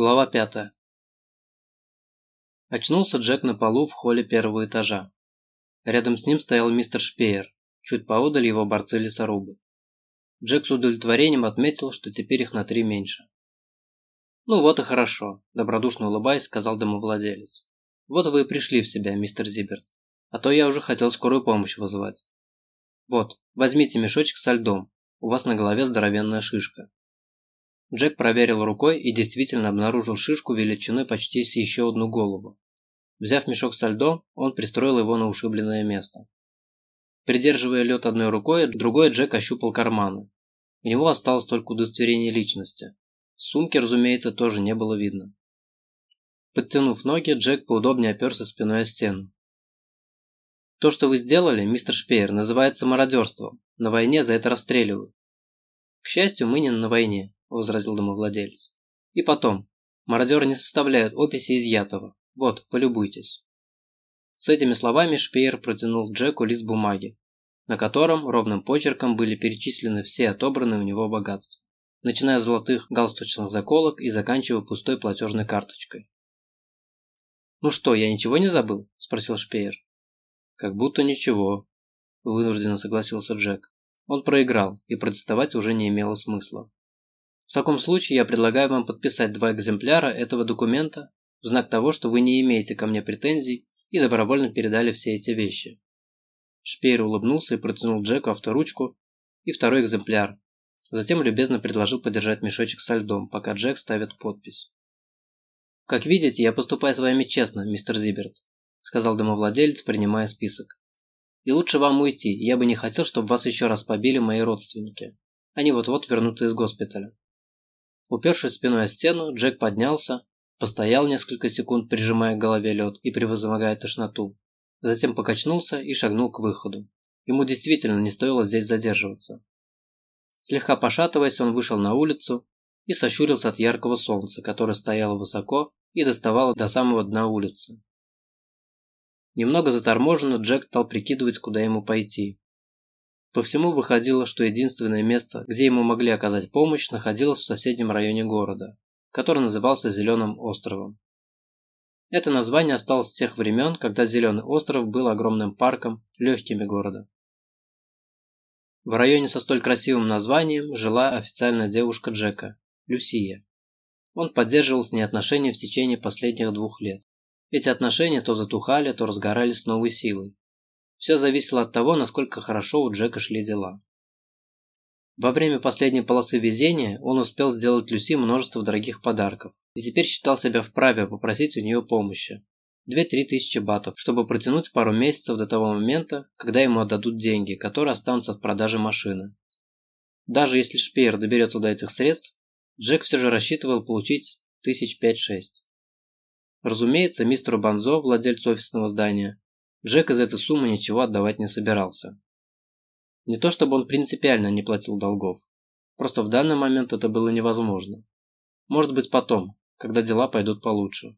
Глава пятая. Очнулся Джек на полу в холле первого этажа. Рядом с ним стоял мистер Шпеер, чуть поодаль его борцы-лесорубы. Джек с удовлетворением отметил, что теперь их на три меньше. «Ну вот и хорошо», – добродушно улыбаясь, сказал домовладелец. «Вот вы и пришли в себя, мистер Зиберт. А то я уже хотел скорую помощь вызывать. Вот, возьмите мешочек со льдом, у вас на голове здоровенная шишка. Джек проверил рукой и действительно обнаружил шишку величиной почти с еще одну голову. Взяв мешок со льдом, он пристроил его на ушибленное место. Придерживая лед одной рукой, другой Джек ощупал карманы. У него осталось только удостоверение личности. Сумки, разумеется, тоже не было видно. Подтянув ноги, Джек поудобнее оперся спиной о стену. «То, что вы сделали, мистер Шпеер, называется мародерством. На войне за это расстреливают. К счастью, мы не на войне. – возразил домовладелец. «И потом, мародеры не составляют описи изъятого. Вот, полюбуйтесь». С этими словами Шпеер протянул Джеку лист бумаги, на котором ровным почерком были перечислены все отобранные у него богатства, начиная с золотых галстучных заколок и заканчивая пустой платежной карточкой. «Ну что, я ничего не забыл?» – спросил Шпеер. «Как будто ничего», – вынужденно согласился Джек. Он проиграл, и протестовать уже не имело смысла. В таком случае я предлагаю вам подписать два экземпляра этого документа в знак того, что вы не имеете ко мне претензий и добровольно передали все эти вещи. Шпеер улыбнулся и протянул Джеку авторучку и второй экземпляр. Затем любезно предложил подержать мешочек со льдом, пока Джек ставит подпись. «Как видите, я поступаю с вами честно, мистер Зиберт», сказал домовладелец, принимая список. «И лучше вам уйти, я бы не хотел, чтобы вас еще раз побили мои родственники. Они вот-вот вернутся из госпиталя». Упершись спиной о стену, Джек поднялся, постоял несколько секунд, прижимая к голове лед и превозмогая тошноту. Затем покачнулся и шагнул к выходу. Ему действительно не стоило здесь задерживаться. Слегка пошатываясь, он вышел на улицу и сощурился от яркого солнца, которое стояло высоко и доставало до самого дна улицы. Немного заторможенно Джек стал прикидывать, куда ему пойти. По всему выходило, что единственное место, где ему могли оказать помощь, находилось в соседнем районе города, который назывался Зеленым островом. Это название осталось с тех времен, когда Зеленый остров был огромным парком, легкими города. В районе со столь красивым названием жила официальная девушка Джека – Люсия. Он поддерживал с ней отношения в течение последних двух лет. Эти отношения то затухали, то разгорались с новой силой. Все зависело от того, насколько хорошо у Джека шли дела. Во время последней полосы везения он успел сделать Люси множество дорогих подарков и теперь считал себя вправе попросить у нее помощи. 2-3 тысячи батов, чтобы протянуть пару месяцев до того момента, когда ему отдадут деньги, которые останутся от продажи машины. Даже если Шпеер доберется до этих средств, Джек все же рассчитывал получить тысяч 5-6. Разумеется, мистеру Банзо, владельцу офисного здания, Джек из этой суммы ничего отдавать не собирался. Не то чтобы он принципиально не платил долгов. Просто в данный момент это было невозможно. Может быть потом, когда дела пойдут получше.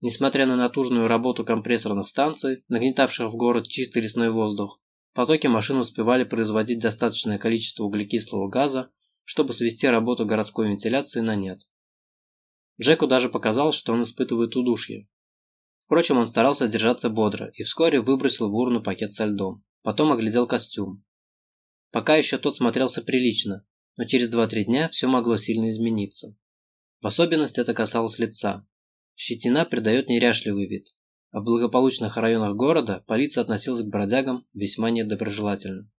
Несмотря на натужную работу компрессорных станций, нагнетавших в город чистый лесной воздух, потоки машин успевали производить достаточное количество углекислого газа, чтобы свести работу городской вентиляции на нет. Джеку даже показалось, что он испытывает удушье, Впрочем, он старался держаться бодро и вскоре выбросил в урну пакет со льдом. Потом оглядел костюм. Пока еще тот смотрелся прилично, но через 2-3 дня все могло сильно измениться. В особенности это касалось лица. Щетина придает неряшливый вид, а в благополучных районах города полиция относилась к бродягам весьма недоброжелательно.